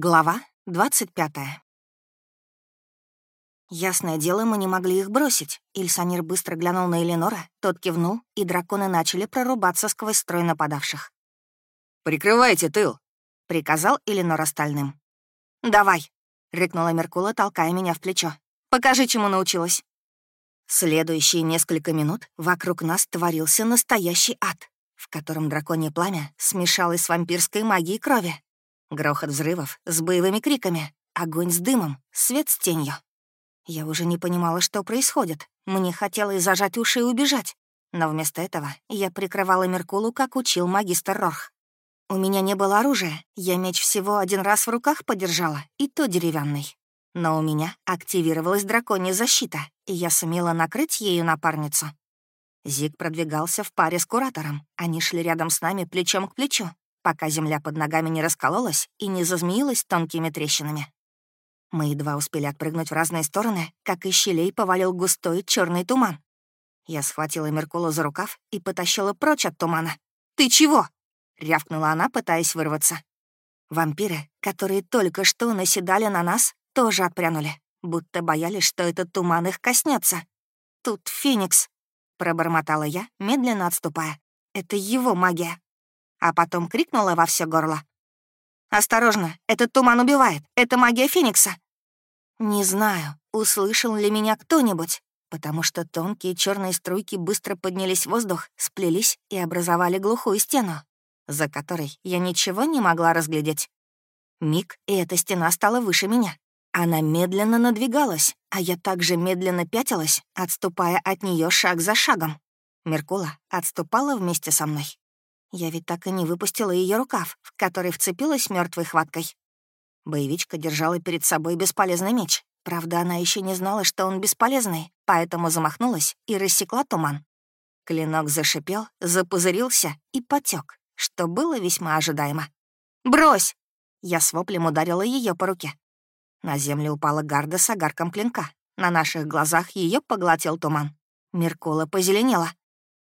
Глава 25 Ясное дело, мы не могли их бросить. Ильсанир быстро глянул на Эленора, тот кивнул, и драконы начали прорубаться сквозь строй нападавших. «Прикрывайте тыл!» — приказал Эленор остальным. «Давай!» — рыкнула Меркула, толкая меня в плечо. «Покажи, чему научилась!» Следующие несколько минут вокруг нас творился настоящий ад, в котором драконье пламя смешалось с вампирской магией крови. Грохот взрывов с боевыми криками, огонь с дымом, свет с тенью. Я уже не понимала, что происходит. Мне хотелось зажать уши и убежать. Но вместо этого я прикрывала Меркулу, как учил магистр Рорх. У меня не было оружия, я меч всего один раз в руках подержала, и то деревянный. Но у меня активировалась драконья защита, и я сумела накрыть ею напарницу. Зиг продвигался в паре с куратором. Они шли рядом с нами плечом к плечу, пока земля под ногами не раскололась и не зазмеилась тонкими трещинами. Мы едва успели отпрыгнуть в разные стороны, как из щелей повалил густой черный туман. Я схватила Меркулу за рукав и потащила прочь от тумана. «Ты чего?» — рявкнула она, пытаясь вырваться. Вампиры, которые только что наседали на нас, тоже отпрянули, будто боялись, что этот туман их коснется. «Тут Феникс», — пробормотала я, медленно отступая. «Это его магия» а потом крикнула во все горло. «Осторожно, этот туман убивает, это магия Феникса!» Не знаю, услышал ли меня кто-нибудь, потому что тонкие черные струйки быстро поднялись в воздух, сплелись и образовали глухую стену, за которой я ничего не могла разглядеть. Миг, и эта стена стала выше меня. Она медленно надвигалась, а я также медленно пятилась, отступая от нее шаг за шагом. Меркула отступала вместе со мной. Я ведь так и не выпустила ее рукав, в который вцепилась мертвой хваткой. Боевичка держала перед собой бесполезный меч. Правда, она еще не знала, что он бесполезный, поэтому замахнулась и рассекла туман. Клинок зашипел, запузырился и потек, что было весьма ожидаемо. «Брось!» Я с воплем ударила ее по руке. На землю упала гарда с огарком клинка. На наших глазах ее поглотил туман. Меркула позеленела.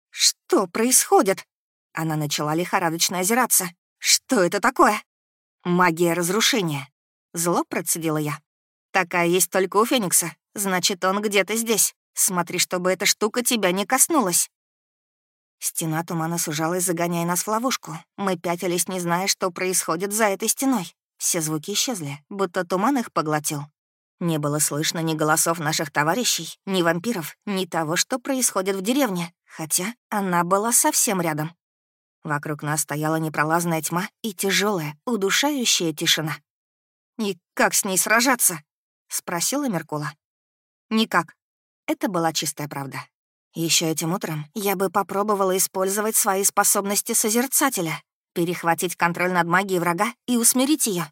«Что происходит?» Она начала лихорадочно озираться. «Что это такое?» «Магия разрушения». Зло процедила я. «Такая есть только у Феникса. Значит, он где-то здесь. Смотри, чтобы эта штука тебя не коснулась». Стена тумана сужалась, загоняя нас в ловушку. Мы пятились, не зная, что происходит за этой стеной. Все звуки исчезли, будто туман их поглотил. Не было слышно ни голосов наших товарищей, ни вампиров, ни того, что происходит в деревне, хотя она была совсем рядом. Вокруг нас стояла непролазная тьма и тяжелая, удушающая тишина. «И как с ней сражаться?» — спросила Меркула. «Никак». Это была чистая правда. Еще этим утром я бы попробовала использовать свои способности созерцателя, перехватить контроль над магией врага и усмирить ее.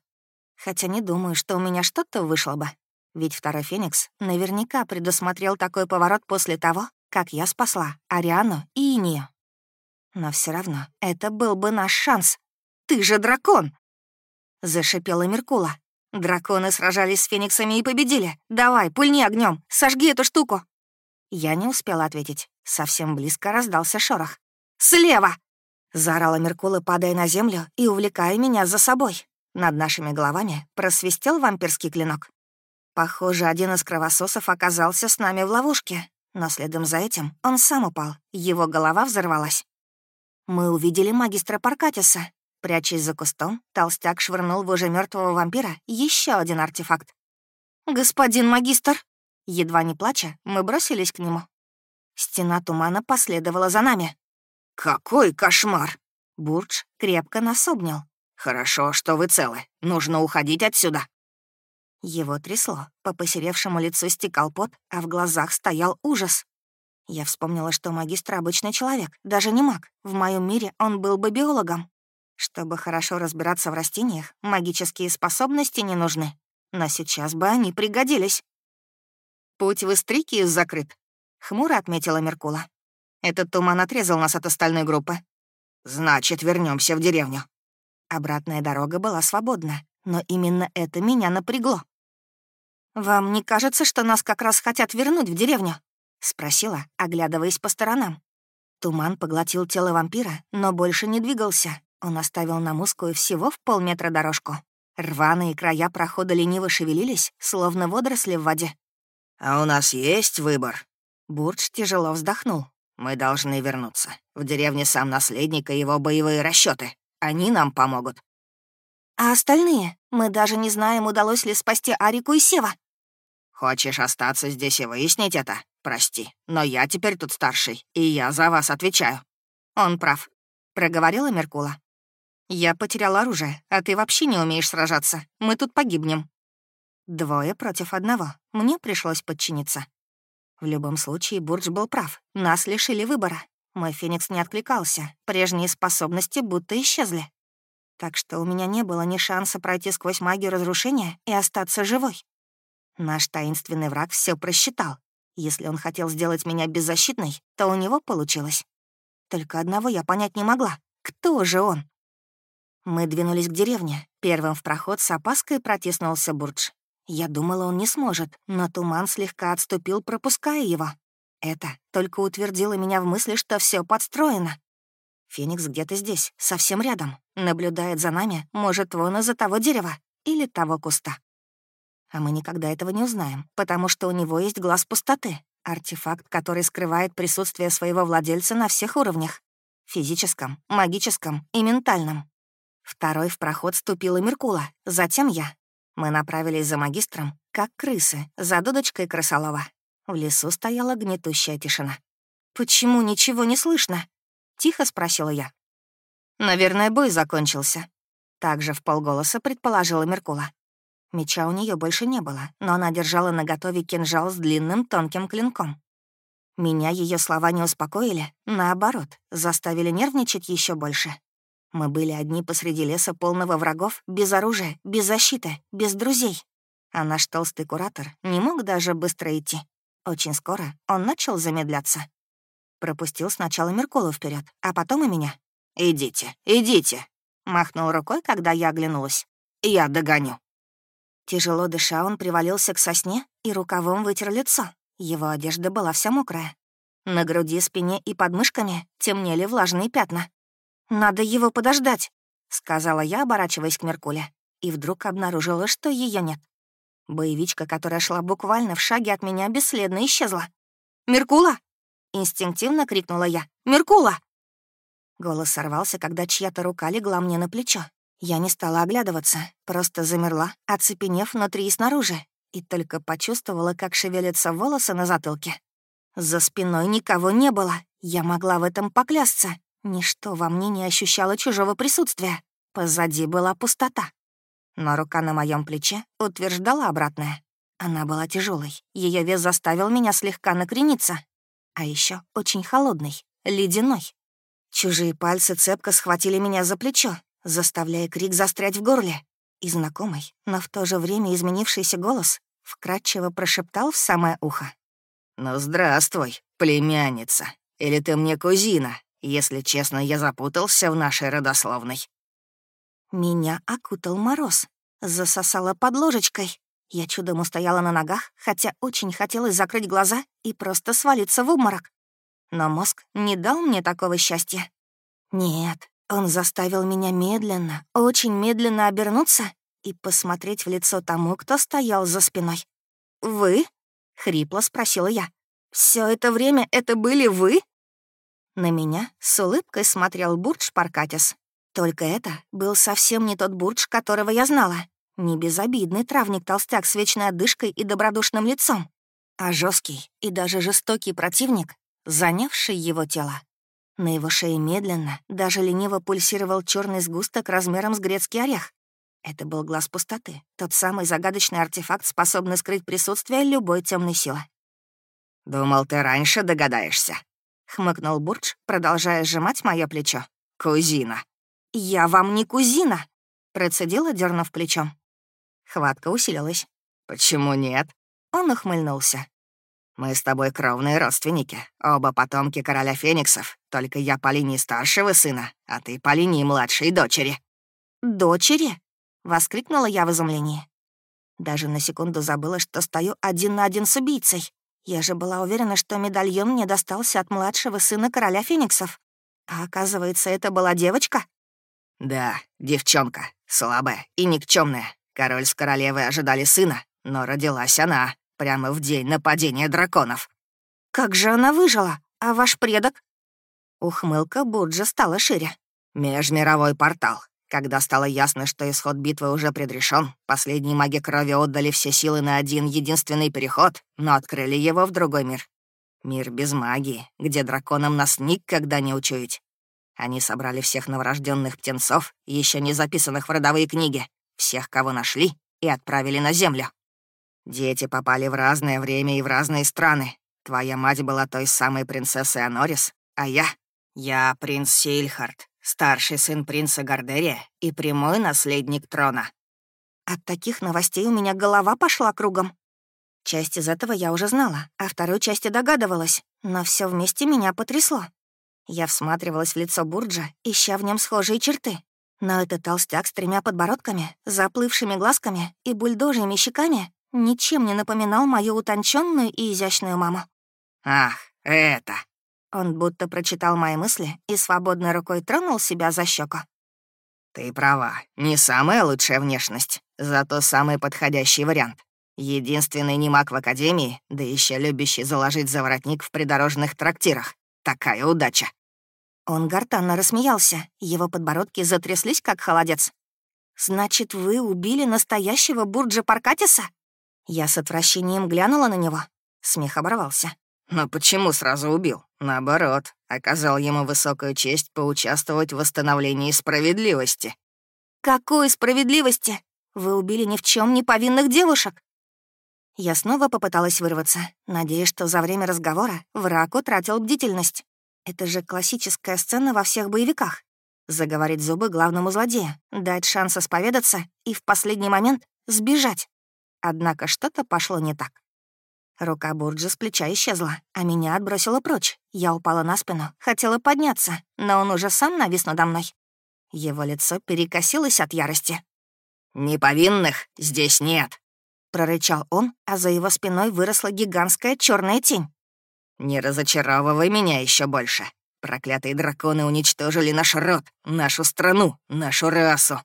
Хотя не думаю, что у меня что-то вышло бы. Ведь второй Феникс наверняка предусмотрел такой поворот после того, как я спасла Ариану и Инию. Но все равно это был бы наш шанс. Ты же дракон!» Зашипела Меркула. «Драконы сражались с фениксами и победили. Давай, пульни огнем, сожги эту штуку!» Я не успела ответить. Совсем близко раздался шорох. «Слева!» — заорала Меркула, падая на землю и увлекая меня за собой. Над нашими головами просвистел вампирский клинок. Похоже, один из кровососов оказался с нами в ловушке, но следом за этим он сам упал, его голова взорвалась. Мы увидели магистра Паркатиса. Прячась за кустом, толстяк швырнул в уже мертвого вампира еще один артефакт. «Господин магистр!» Едва не плача, мы бросились к нему. Стена тумана последовала за нами. «Какой кошмар!» Бурдж крепко нас обнял. «Хорошо, что вы целы. Нужно уходить отсюда». Его трясло, по посеревшему лицу стекал пот, а в глазах стоял ужас. Я вспомнила, что магистр — обычный человек, даже не маг. В моем мире он был бы биологом. Чтобы хорошо разбираться в растениях, магические способности не нужны. Но сейчас бы они пригодились. «Путь в Истрикию закрыт», — хмуро отметила Меркула. «Этот туман отрезал нас от остальной группы». «Значит, вернемся в деревню». Обратная дорога была свободна, но именно это меня напрягло. «Вам не кажется, что нас как раз хотят вернуть в деревню?» — спросила, оглядываясь по сторонам. Туман поглотил тело вампира, но больше не двигался. Он оставил нам узкую всего в полметра дорожку. Рваные края прохода лениво шевелились, словно водоросли в воде. «А у нас есть выбор?» Бурдж тяжело вздохнул. «Мы должны вернуться. В деревне сам наследник и его боевые расчеты. Они нам помогут». «А остальные? Мы даже не знаем, удалось ли спасти Арику и Сева». «Хочешь остаться здесь и выяснить это? Прости, но я теперь тут старший, и я за вас отвечаю». «Он прав», — проговорила Меркула. «Я потерял оружие, а ты вообще не умеешь сражаться. Мы тут погибнем». Двое против одного. Мне пришлось подчиниться. В любом случае, Бурдж был прав. Нас лишили выбора. Мой Феникс не откликался. Прежние способности будто исчезли. Так что у меня не было ни шанса пройти сквозь магию разрушения и остаться живой. Наш таинственный враг все просчитал. Если он хотел сделать меня беззащитной, то у него получилось. Только одного я понять не могла. Кто же он? Мы двинулись к деревне. Первым в проход с опаской протиснулся Бурдж. Я думала, он не сможет, но туман слегка отступил, пропуская его. Это только утвердило меня в мысли, что все подстроено. Феникс где-то здесь, совсем рядом. Наблюдает за нами, может, вон из-за того дерева или того куста. А мы никогда этого не узнаем, потому что у него есть глаз пустоты, артефакт, который скрывает присутствие своего владельца на всех уровнях — физическом, магическом и ментальном. Второй в проход ступила Меркула, затем я. Мы направились за магистром, как крысы, за дудочкой крысолова. В лесу стояла гнетущая тишина. «Почему ничего не слышно?» — тихо спросила я. «Наверное, бой закончился», — также в полголоса предположила Меркула. Меча у нее больше не было, но она держала наготове кинжал с длинным тонким клинком. Меня ее слова не успокоили, наоборот, заставили нервничать еще больше. Мы были одни посреди леса полного врагов, без оружия, без защиты, без друзей. А наш толстый куратор не мог даже быстро идти. Очень скоро он начал замедляться. Пропустил сначала Меркулу вперед, а потом и меня. «Идите, идите!» — махнул рукой, когда я оглянулась. «Я догоню». Тяжело дыша, он привалился к сосне и рукавом вытер лицо. Его одежда была вся мокрая. На груди, спине и подмышками темнели влажные пятна. «Надо его подождать», — сказала я, оборачиваясь к Меркуле. И вдруг обнаружила, что ее нет. Боевичка, которая шла буквально в шаге от меня, бесследно исчезла. «Меркула!» — инстинктивно крикнула я. «Меркула!» Голос сорвался, когда чья-то рука легла мне на плечо. Я не стала оглядываться, просто замерла, оцепенев внутри и снаружи, и только почувствовала, как шевелятся волосы на затылке. За спиной никого не было, я могла в этом поклясться. Ничто во мне не ощущало чужого присутствия. Позади была пустота. Но рука на моем плече утверждала обратное. Она была тяжелой, ее вес заставил меня слегка накрениться. А еще очень холодный, ледяной. Чужие пальцы цепко схватили меня за плечо, заставляя крик застрять в горле. И знакомый, но в то же время изменившийся голос вкрадчиво прошептал в самое ухо. «Ну, здравствуй, племянница. Или ты мне кузина? Если честно, я запутался в нашей родословной». Меня окутал мороз, засосала под ложечкой. Я чудом устояла на ногах, хотя очень хотелось закрыть глаза и просто свалиться в обморок. Но мозг не дал мне такого счастья. Нет, он заставил меня медленно, очень медленно обернуться и посмотреть в лицо тому, кто стоял за спиной. «Вы?» — хрипло спросила я. Все это время это были вы?» На меня с улыбкой смотрел Бурдж Паркатис. Только это был совсем не тот Бурдж, которого я знала. Не безобидный травник-толстяк с вечной одышкой и добродушным лицом, а жесткий и даже жестокий противник, занявший его тело. На его шее медленно, даже лениво пульсировал черный сгусток размером с грецкий орех. Это был глаз пустоты, тот самый загадочный артефакт, способный скрыть присутствие любой темной силы. «Думал, ты раньше догадаешься», — хмыкнул Бурдж, продолжая сжимать мое плечо. «Кузина». «Я вам не кузина», — процедила, дернув плечом. Хватка усилилась. «Почему нет?» Он ухмыльнулся. Мы с тобой кровные родственники, оба потомки короля Фениксов, только я по линии старшего сына, а ты по линии младшей дочери». «Дочери?» — воскликнула я в изумлении. Даже на секунду забыла, что стою один на один с убийцей. Я же была уверена, что медальон мне достался от младшего сына короля Фениксов. А оказывается, это была девочка? «Да, девчонка, слабая и никчемная. Король с королевой ожидали сына, но родилась она прямо в день нападения драконов. «Как же она выжила? А ваш предок?» Ухмылка Бурджа стала шире. «Межмировой портал. Когда стало ясно, что исход битвы уже предрешен, последние маги крови отдали все силы на один единственный переход, но открыли его в другой мир. Мир без магии, где драконам нас никогда не учуять. Они собрали всех новорожденных птенцов, еще не записанных в родовые книги, всех, кого нашли, и отправили на Землю. Дети попали в разное время и в разные страны. Твоя мать была той самой принцессой Анорис, а я... Я принц Сильхард, старший сын принца Гардерия и прямой наследник трона. От таких новостей у меня голова пошла кругом. Часть из этого я уже знала, а второй части догадывалась, но все вместе меня потрясло. Я всматривалась в лицо Бурджа, ища в нем схожие черты. Но этот толстяк с тремя подбородками, заплывшими глазками и бульдожьими щеками ничем не напоминал мою утонченную и изящную маму. «Ах, это!» Он будто прочитал мои мысли и свободной рукой тронул себя за щеку. «Ты права, не самая лучшая внешность, зато самый подходящий вариант. Единственный немаг в Академии, да еще любящий заложить заворотник в придорожных трактирах. Такая удача!» Он гортанно рассмеялся, его подбородки затряслись, как холодец. «Значит, вы убили настоящего Бурджа Паркатиса?» Я с отвращением глянула на него. Смех оборвался. «Но почему сразу убил? Наоборот, оказал ему высокую честь поучаствовать в восстановлении справедливости». «Какой справедливости? Вы убили ни в чем не повинных девушек!» Я снова попыталась вырваться, надеясь, что за время разговора враг утратил бдительность. Это же классическая сцена во всех боевиках. Заговорить зубы главному злодею, дать шанс исповедаться и в последний момент сбежать. Однако что-то пошло не так. Рука Бурджа с плеча исчезла, а меня отбросило прочь. Я упала на спину, хотела подняться, но он уже сам навис надо мной. Его лицо перекосилось от ярости. «Неповинных здесь нет», — прорычал он, а за его спиной выросла гигантская черная тень. «Не разочаровывай меня еще больше. Проклятые драконы уничтожили наш род, нашу страну, нашу расу.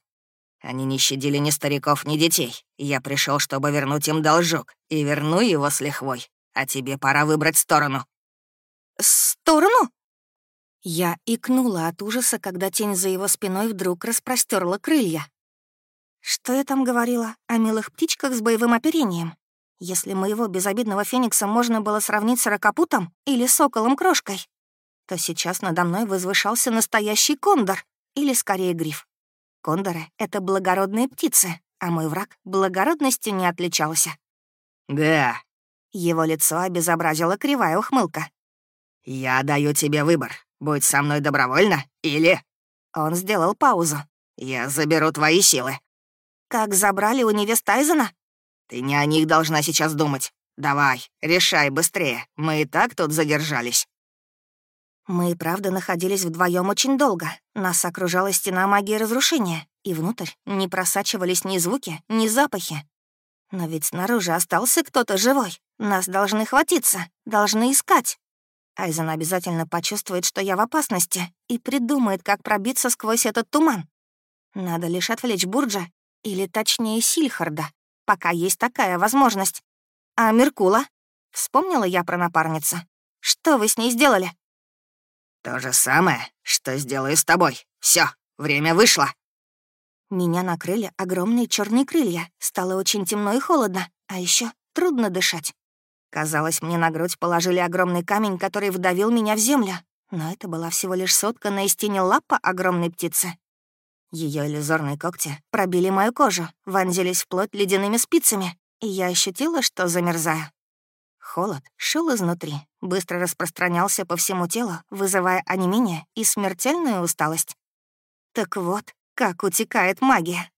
Они не щадили ни стариков, ни детей. Я пришел, чтобы вернуть им должок, и верну его с лихвой. А тебе пора выбрать сторону». «Сторону?» Я икнула от ужаса, когда тень за его спиной вдруг распростерла крылья. Что я там говорила? О милых птичках с боевым оперением? Если моего безобидного феникса можно было сравнить с ракопутом или соколом-крошкой, то сейчас надо мной возвышался настоящий кондор, или скорее гриф. Кондоры — это благородные птицы, а мой враг благородностью не отличался. «Да». Его лицо обезобразила кривая ухмылка. «Я даю тебе выбор. Будь со мной добровольно или...» Он сделал паузу. «Я заберу твои силы». «Как забрали у невест Айзена?» Ты не о них должна сейчас думать. Давай, решай быстрее. Мы и так тут задержались». Мы и правда находились вдвоем очень долго. Нас окружала стена магии разрушения, и внутрь не просачивались ни звуки, ни запахи. Но ведь снаружи остался кто-то живой. Нас должны хватиться, должны искать. Айзен обязательно почувствует, что я в опасности, и придумает, как пробиться сквозь этот туман. Надо лишь отвлечь Бурджа, или точнее Сильхарда, пока есть такая возможность. А Меркула? Вспомнила я про напарницу. Что вы с ней сделали? То же самое, что сделаю с тобой. Все, время вышло. Меня накрыли огромные черные крылья. Стало очень темно и холодно, а еще трудно дышать. Казалось, мне на грудь положили огромный камень, который вдавил меня в землю. Но это была всего лишь сотканная из тени лапа огромной птицы. Ее иллюзорные когти пробили мою кожу, вонзились в плоть ледяными спицами, и я ощутила, что замерзаю. Холод шел изнутри, быстро распространялся по всему телу, вызывая онемение и смертельную усталость. Так вот, как утекает магия.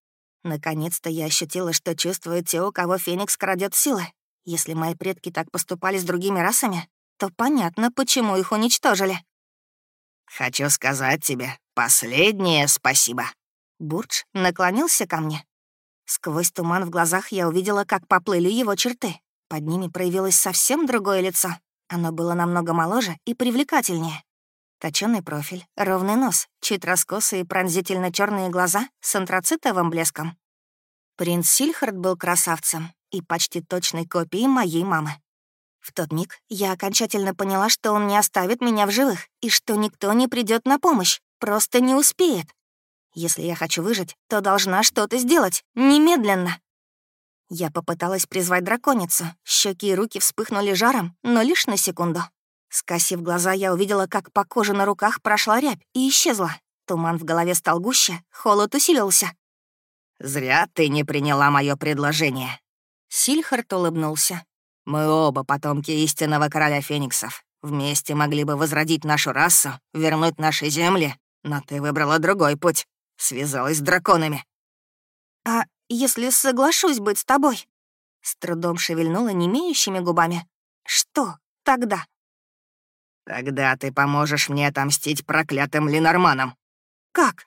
Наконец-то я ощутила, что чувствуют те, у кого Феникс крадет силы. Если мои предки так поступали с другими расами, то понятно, почему их уничтожили. «Хочу сказать тебе последнее спасибо», Бурдж наклонился ко мне. Сквозь туман в глазах я увидела, как поплыли его черты. Под ними проявилось совсем другое лицо. Оно было намного моложе и привлекательнее. Точёный профиль, ровный нос, чуть раскосые пронзительно черные глаза с антрацитовым блеском. Принц Сильхард был красавцем и почти точной копией моей мамы. В тот миг я окончательно поняла, что он не оставит меня в живых и что никто не придет на помощь, просто не успеет. Если я хочу выжить, то должна что-то сделать, немедленно. Я попыталась призвать драконицу. Щеки и руки вспыхнули жаром, но лишь на секунду. Скосив глаза, я увидела, как по коже на руках прошла рябь и исчезла. Туман в голове стал гуще, холод усилился. «Зря ты не приняла мое предложение». Сильхард улыбнулся. «Мы оба потомки истинного короля фениксов. Вместе могли бы возродить нашу расу, вернуть наши земли, но ты выбрала другой путь. Связалась с драконами». «А если соглашусь быть с тобой?» С трудом шевельнула немеющими губами. «Что тогда?» «Тогда ты поможешь мне отомстить проклятым Ленорманам». «Как?»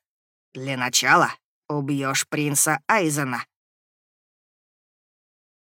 «Для начала убьешь принца Айзена».